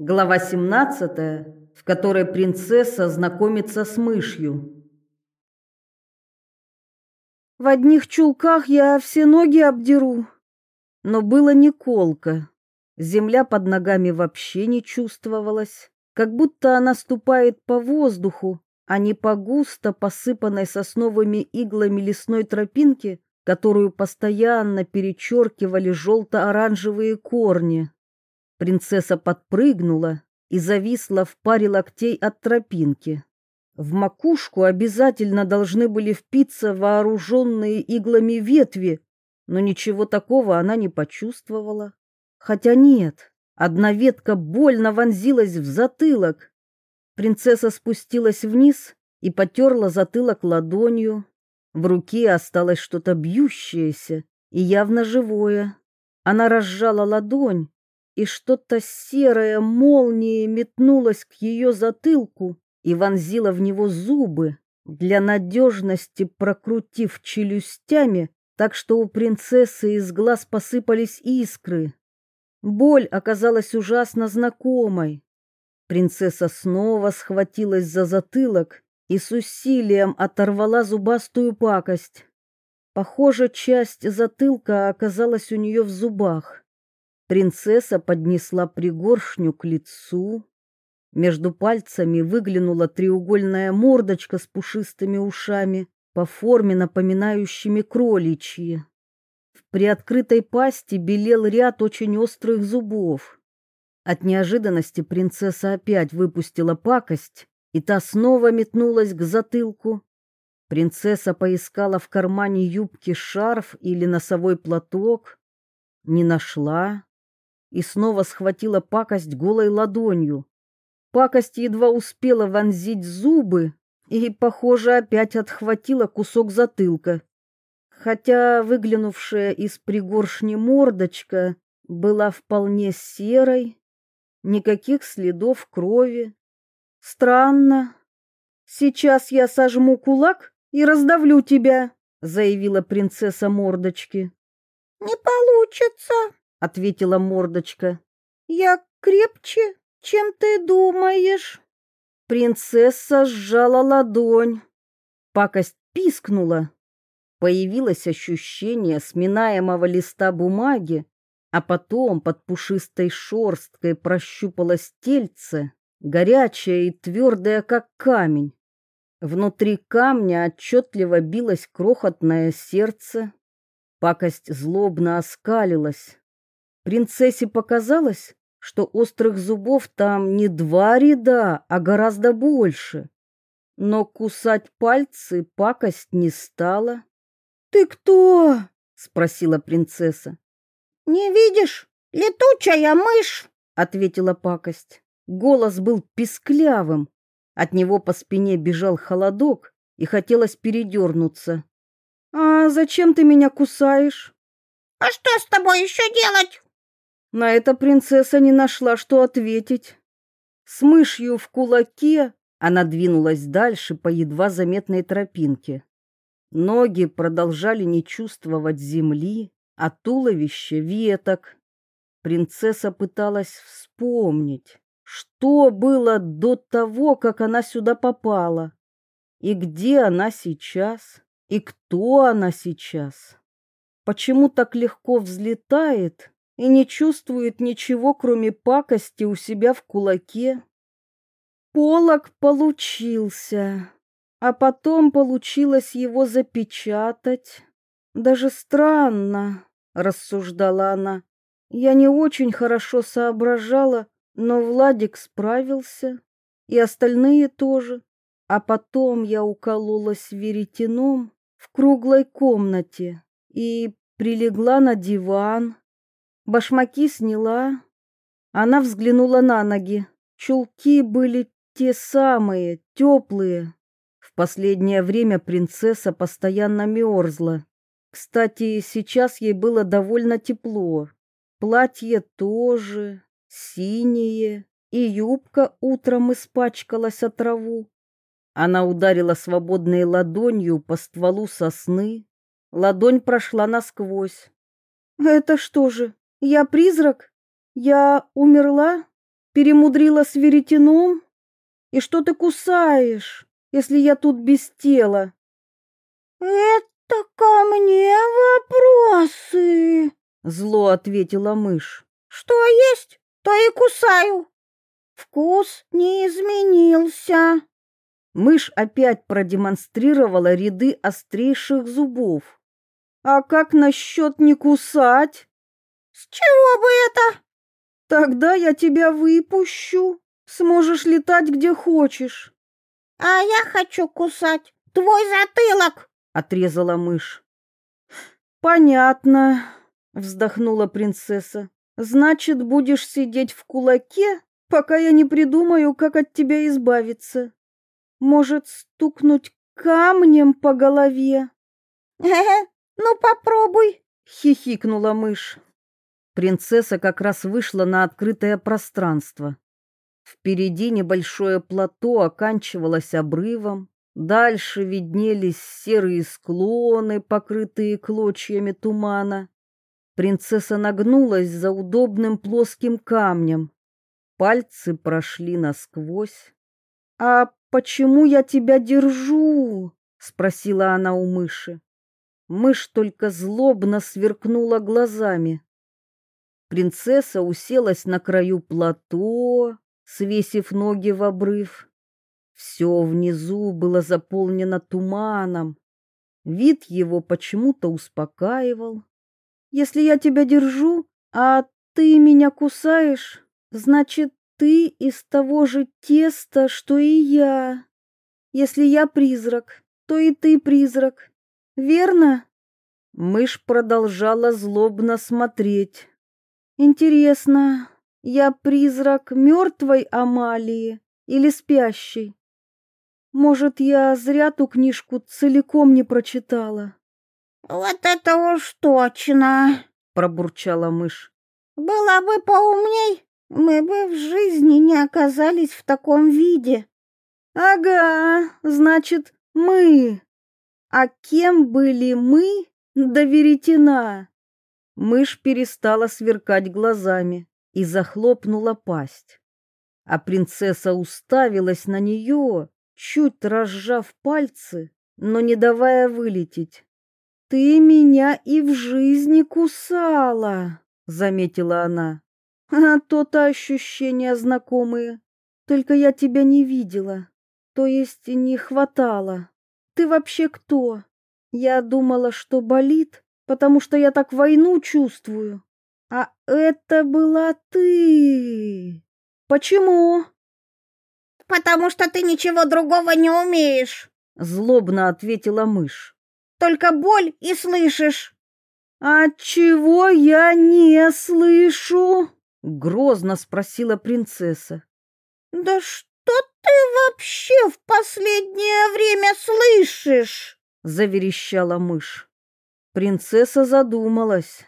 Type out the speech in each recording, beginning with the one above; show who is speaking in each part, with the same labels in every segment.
Speaker 1: Глава 17, в которой принцесса знакомится с мышью.
Speaker 2: В одних чулках я все ноги обдеру. Но было не колко. Земля под ногами вообще не чувствовалась, как будто она ступает по воздуху, а не по густо посыпанной сосновыми иглами лесной тропинке, которую постоянно перечеркивали желто-оранжевые корни. Принцесса подпрыгнула и зависла в паре локтей от тропинки. В макушку обязательно должны были впиться вооруженные иглами ветви, но ничего такого она не почувствовала. Хотя нет, одна ветка больно вонзилась в затылок. Принцесса спустилась вниз и потерла затылок ладонью. В руке осталось что-то бьющееся и явно живое. Она разжала ладонь и что-то серое молнией метнулось к ее затылку и вонзило в него зубы, для надежности прокрутив челюстями, так что у принцессы из глаз посыпались искры. Боль оказалась ужасно знакомой. Принцесса снова схватилась за затылок и с усилием оторвала зубастую пакость. Похоже, часть затылка оказалась у нее в зубах. Принцесса поднесла пригоршню к лицу. Между пальцами выглянула треугольная мордочка с пушистыми ушами, по форме напоминающими кроличьи. В приоткрытой пасти белел ряд очень острых зубов. От неожиданности принцесса опять выпустила пакость, и та снова метнулась к затылку. Принцесса поискала в кармане юбки шарф или носовой платок, не нашла и снова схватила пакость голой ладонью. Пакость едва успела вонзить зубы и, похоже, опять отхватила кусок затылка. Хотя выглянувшая из пригоршни мордочка была вполне серой, никаких следов крови. Странно. Сейчас я сожму кулак и раздавлю тебя, заявила принцесса мордочки.
Speaker 3: Не получится,
Speaker 2: ответила мордочка.
Speaker 3: Я крепче, чем ты думаешь.
Speaker 2: Принцесса сжала ладонь. Пакость пискнула. Появилось ощущение сминаемого листа бумаги, а потом под пушистой шерсткой прощупалось тельце, горячее и твердое, как камень. Внутри камня отчетливо билось крохотное сердце. Пакость злобно оскалилась. Принцессе показалось, что острых зубов там не два ряда, а гораздо больше. Но кусать пальцы пакость не стала.
Speaker 3: «Ты кто?»
Speaker 2: — спросила принцесса.
Speaker 3: «Не видишь? Летучая мышь!»
Speaker 2: — ответила пакость. Голос был писклявым. От него по спине бежал холодок, и хотелось передернуться. «А зачем ты меня кусаешь?»
Speaker 3: «А что с тобой еще делать?»
Speaker 2: На это принцесса не нашла, что ответить. С мышью в кулаке она двинулась дальше по едва заметной тропинке. Ноги продолжали не чувствовать земли, а туловище — веток. Принцесса пыталась вспомнить, что было до того, как она сюда попала, и где она сейчас, и кто она сейчас. Почему так легко взлетает и не чувствует ничего, кроме пакости у себя в кулаке. Полок получился, а потом получилось его запечатать. Даже странно, рассуждала она. Я не очень хорошо соображала, но Владик справился, и остальные тоже. А потом я укололась веретеном в круглой комнате и прилегла на диван, Башмаки сняла. Она взглянула на ноги. Чулки были те самые, теплые. В последнее время принцесса постоянно мерзла. Кстати, сейчас ей было довольно тепло. Платье тоже, синее, и юбка утром испачкалась от траву. Она ударила свободной ладонью по стволу сосны. Ладонь прошла насквозь. «Это что же, я призрак? Я умерла? перемудрила с веретеном? И что ты кусаешь, если я тут без тела?
Speaker 3: Это ко мне вопросы,
Speaker 2: зло ответила мышь.
Speaker 3: Что есть, то и кусаю. Вкус не изменился.
Speaker 2: Мышь опять продемонстрировала ряды острейших зубов. А как насчет не кусать?
Speaker 3: С чего бы это?
Speaker 2: Тогда я тебя выпущу. Сможешь летать где хочешь.
Speaker 3: А я хочу кусать твой затылок,
Speaker 2: отрезала мышь. Понятно, вздохнула принцесса. Значит, будешь сидеть в кулаке, пока я не придумаю, как от тебя избавиться. Может, стукнуть камнем по голове?
Speaker 3: Ну попробуй,
Speaker 2: хихикнула мышь. Принцесса как раз вышла на открытое пространство. Впереди небольшое плато оканчивалось обрывом, дальше виднелись серые склоны, покрытые клочьями тумана. Принцесса нагнулась за удобным плоским камнем. Пальцы прошли насквозь. «А почему я тебя держу?» — спросила она у мыши. Мышь только злобно сверкнула глазами. Принцесса уселась на краю плато, свесив ноги в обрыв. Все внизу было заполнено туманом. Вид его почему-то успокаивал. Если я тебя держу, а ты меня кусаешь, значит, ты из того же теста, что и я. Если я призрак, то и ты призрак. Верно? Мышь продолжала злобно смотреть. Интересно, я призрак мертвой Амалии или спящей? Может, я зря ту книжку целиком не прочитала?
Speaker 3: Вот это уж точно,
Speaker 2: пробурчала мышь.
Speaker 3: Была бы поумней, мы бы в жизни не оказались в таком виде.
Speaker 2: Ага, значит, мы. А кем были мы до веретена? Мышь перестала сверкать глазами и захлопнула пасть. А принцесса уставилась на нее, чуть разжав пальцы, но не давая вылететь. Ты меня и в жизни кусала, заметила она. А то-то ощущения знакомые. Только я тебя не видела, то есть не хватало. Ты вообще кто? Я думала, что болит, потому что я так войну чувствую. А это была ты. Почему?
Speaker 3: Потому что ты ничего другого не умеешь,
Speaker 2: злобно ответила мышь
Speaker 3: только боль и слышишь.
Speaker 2: А чего я не слышу? грозно спросила принцесса.
Speaker 3: Да что ты вообще в последнее время слышишь?
Speaker 2: заверещала мышь. Принцесса задумалась.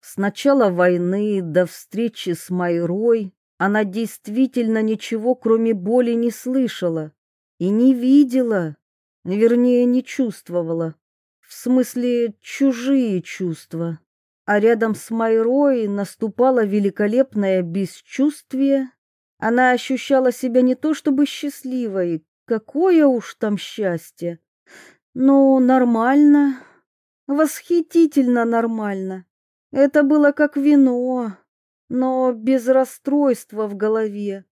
Speaker 2: С начала войны до встречи с Майрой она действительно ничего, кроме боли, не слышала и не видела, вернее, не чувствовала. В смысле, чужие чувства. А рядом с Майрой наступало великолепное бесчувствие. Она ощущала себя не то чтобы счастливой, какое уж там счастье, но нормально, восхитительно нормально. Это было как вино, но без расстройства в голове.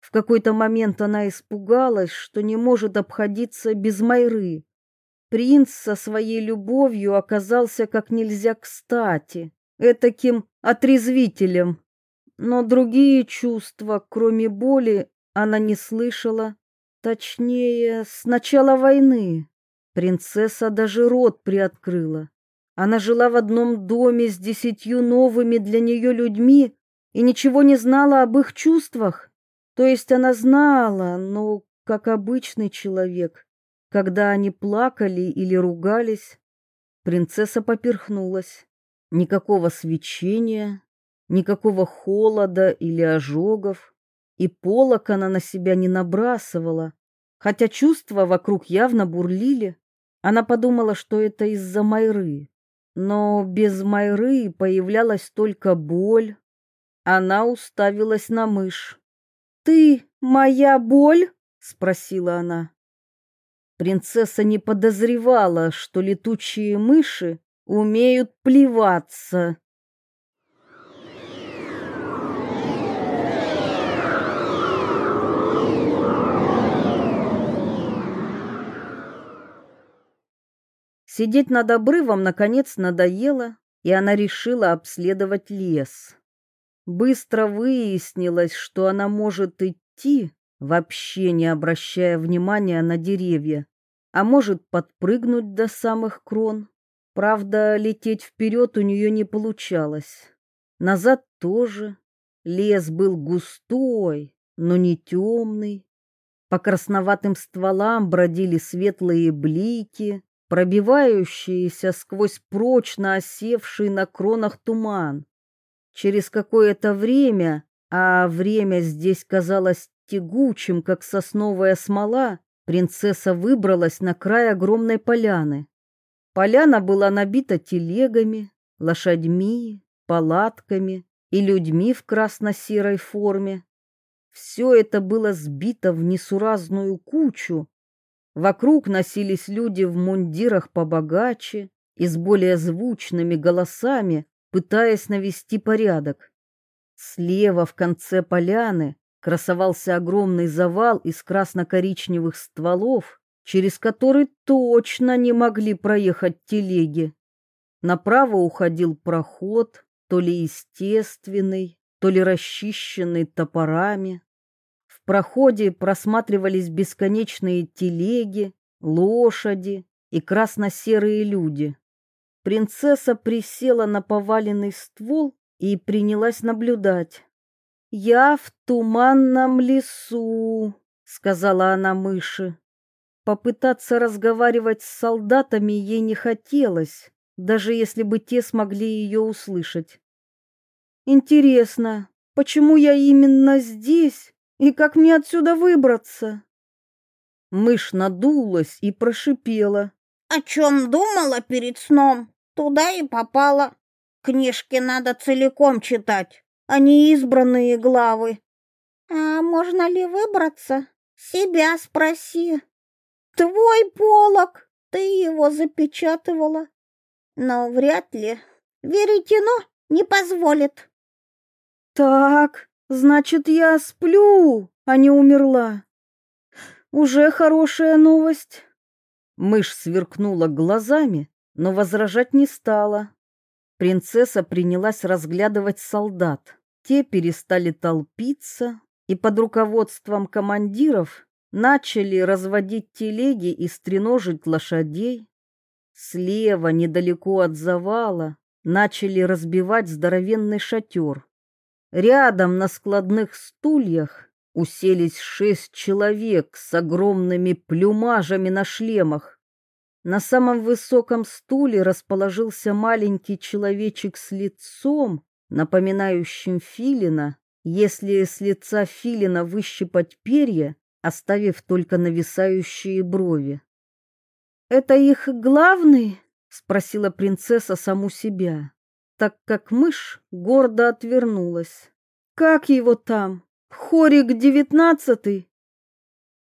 Speaker 2: В какой-то момент она испугалась, что не может обходиться без Майры. Принц со своей любовью оказался как нельзя кстати, этаким отрезвителем. Но другие чувства, кроме боли, она не слышала. Точнее, с начала войны. Принцесса даже рот приоткрыла. Она жила в одном доме с десятью новыми для нее людьми и ничего не знала об их чувствах. То есть она знала, но как обычный человек, когда они плакали или ругались, принцесса поперхнулась. Никакого свечения, никакого холода или ожогов, и полок она на себя не набрасывала, хотя чувства вокруг явно бурлили. Она подумала, что это из-за Майры. Но без Майры появлялась только боль. Она уставилась на мышь. ты моя боль?» — спросила она. Принцесса не подозревала, что летучие мыши умеют плеваться. Сидеть над обрывом наконец надоело, и она решила обследовать лес. Быстро выяснилось, что она может идти, вообще не обращая внимания на деревья, а может подпрыгнуть до самых крон. Правда, лететь вперед у нее не получалось. Назад тоже. Лес был густой, но не темный. По красноватым стволам бродили светлые блики, пробивающиеся сквозь прочно осевший на кронах туман. Через какое-то время, а время здесь казалось тягучим, как сосновая смола, принцесса выбралась на край огромной поляны. Поляна была набита телегами, лошадьми, палатками и людьми в красно-серой форме. Все это было сбито в несуразную кучу, Вокруг носились люди в мундирах побогаче и с более звучными голосами, пытаясь навести порядок. Слева в конце поляны красовался огромный завал из красно-коричневых стволов, через который точно не могли проехать телеги. Направо уходил проход, то ли естественный, то ли расчищенный топорами проходе просматривались бесконечные телеги, лошади и красно-серые люди. Принцесса присела на поваленный ствол и принялась наблюдать. «Я в туманном лесу», — сказала она мыши. Попытаться разговаривать с солдатами ей не хотелось, даже если бы те смогли ее услышать. «Интересно, почему я именно здесь и как мне отсюда выбраться? Мышь надулась и прошипела.
Speaker 3: О чем думала перед сном, туда и попала. Книжки надо целиком читать, а не избранные главы. А можно ли выбраться? Себя спроси. Твой полог, ты его запечатывала. Но вряд ли. Веретено не позволит.
Speaker 2: Так, Значит, я сплю, а не умерла. Уже хорошая новость. Мышь сверкнула глазами, но возражать не стала. Принцесса принялась разглядывать солдат. Те перестали толпиться и под руководством командиров начали разводить телеги и стреножить лошадей. Слева, недалеко от завала, начали разбивать здоровенный шатер. Рядом на складных стульях уселись шесть человек с огромными плюмажами на шлемах. На самом высоком стуле расположился маленький человечек с лицом, напоминающим филина, если с лица филина выщипать перья, оставив только нависающие брови. «Это их главный?» — спросила принцесса саму себя так как мышь гордо отвернулась. Как его там? Хорик девятнадцатый?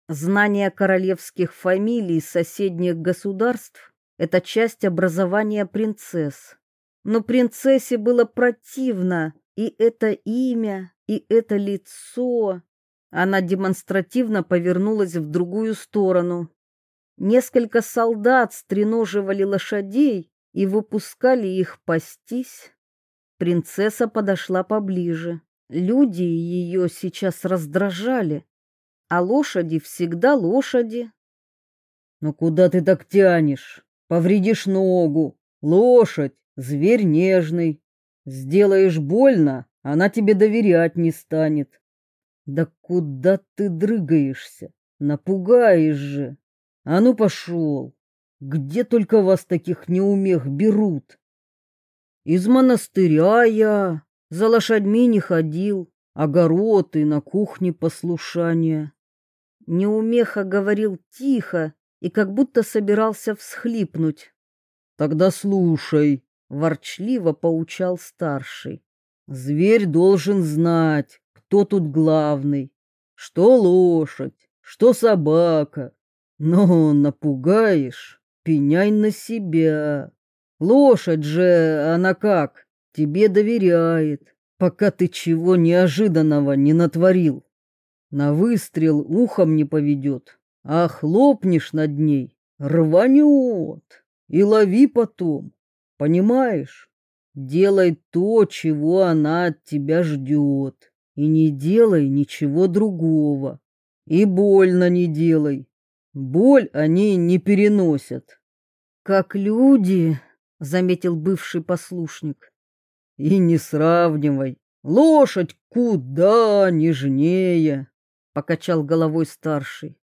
Speaker 2: Знание королевских фамилий соседних государств — это часть образования принцесс. Но принцессе было противно и это имя, и это лицо. Она демонстративно повернулась в другую сторону. Несколько солдат стреноживали лошадей, и выпускали их пастись. Принцесса подошла поближе. Люди ее сейчас раздражали, а лошади всегда лошади.
Speaker 1: «Ну куда ты так тянешь? Повредишь ногу. Лошадь, зверь нежный. Сделаешь больно, она тебе доверять не станет. Да куда ты дрыгаешься? Напугаешь же. А ну пошел!» Где только вас таких неумех берут? Из монастыря я за лошадьми не ходил, огород и на кухне послушания.
Speaker 2: Неумеха говорил тихо и как будто собирался всхлипнуть.
Speaker 1: Тогда слушай,
Speaker 2: ворчливо поучал старший.
Speaker 1: Зверь должен знать, кто тут главный. что лошадь, что собака. Но напугаешь, пеняй на себя. Лошадь же, она как, тебе доверяет, пока ты чего неожиданного не натворил. На выстрел ухом не поведет, а хлопнешь над ней, рванет. И лови потом, понимаешь? Делай то, чего она от тебя ждет, и не делай ничего другого. И больно не делай. Боль они не переносят.
Speaker 2: Как люди, заметил бывший послушник.
Speaker 1: И не сравнивай. Лошадь куда нежнее, покачал головой старший.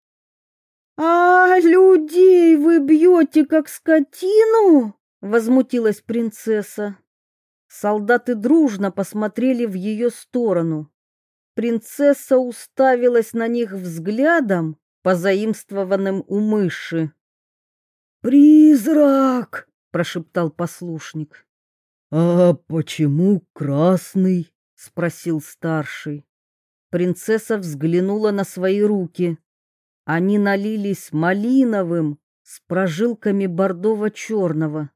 Speaker 2: А людей вы бьете, как скотину? возмутилась принцесса. Солдаты дружно посмотрели в ее сторону. Принцесса уставилась на них взглядом, позаимствованным у мыши.
Speaker 1: «Призрак!» — прошептал послушник. «А почему красный?» — спросил старший.
Speaker 2: Принцесса взглянула на свои руки. Они налились малиновым с прожилками бордово-черного.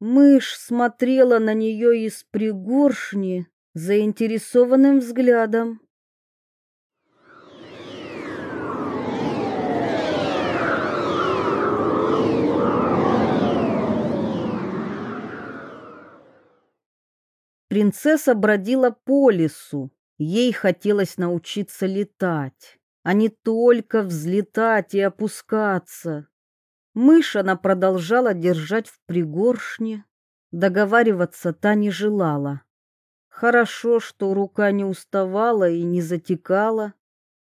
Speaker 2: Мышь смотрела на нее из пригоршни заинтересованным взглядом. Принцесса бродила по лесу. Ей хотелось научиться летать, а не только взлетать и опускаться. Мышь она продолжала держать в пригоршне, договариваться та не желала. Хорошо, что рука не уставала и не затекала.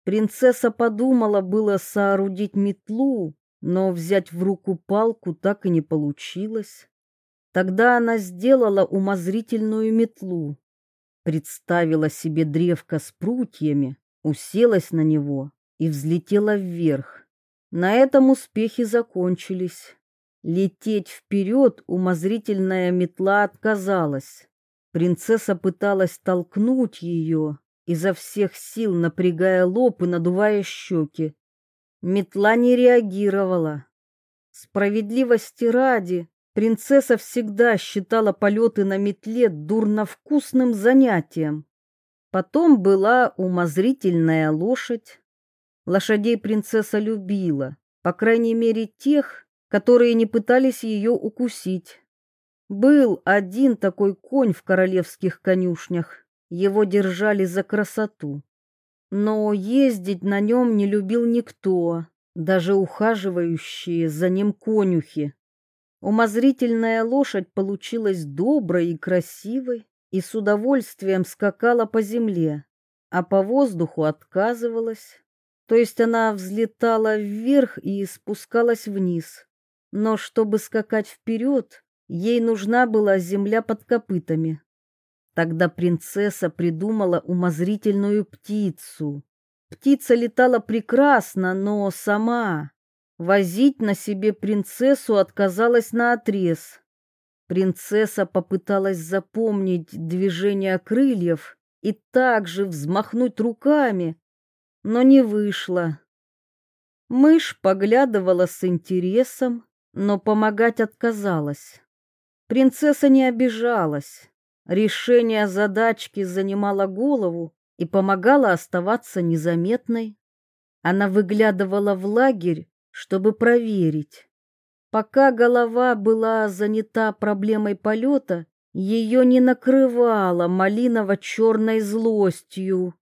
Speaker 2: Принцесса подумала было соорудить метлу, но взять в руку палку так и не получилось. Тогда она сделала умозрительную метлу, представила себе древко с прутьями, уселась на него и взлетела вверх. На этом успехи закончились. Лететь вперед умозрительная метла отказалась. Принцесса пыталась толкнуть ее, изо всех сил напрягая лоб и надувая щеки. Метла не реагировала. Справедливости ради, принцесса всегда считала полеты на метле дурновкусным занятием. Потом была умозрительная лошадь, Лошадей принцесса любила, по крайней мере тех, которые не пытались ее укусить. Был один такой конь в королевских конюшнях, его держали за красоту. Но ездить на нем не любил никто, даже ухаживающие за ним конюхи. Умозрительная лошадь получилась доброй и красивой и с удовольствием скакала по земле, а по воздуху отказывалась. То есть она взлетала вверх и спускалась вниз. Но чтобы скакать вперед, ей нужна была земля под копытами. Тогда принцесса придумала умозрительную птицу. Птица летала прекрасно, но сама. Возить на себе принцессу отказалась наотрез. Принцесса попыталась запомнить движение крыльев и также взмахнуть руками, но не вышло. Мышь поглядывала с интересом, но помогать отказалась. Принцесса не обижалась. Решение задачки занимало голову и помогало оставаться незаметной. Она выглядывала в лагерь, чтобы проверить. Пока голова была занята проблемой полета, ее не накрывала малиново-черной злостью.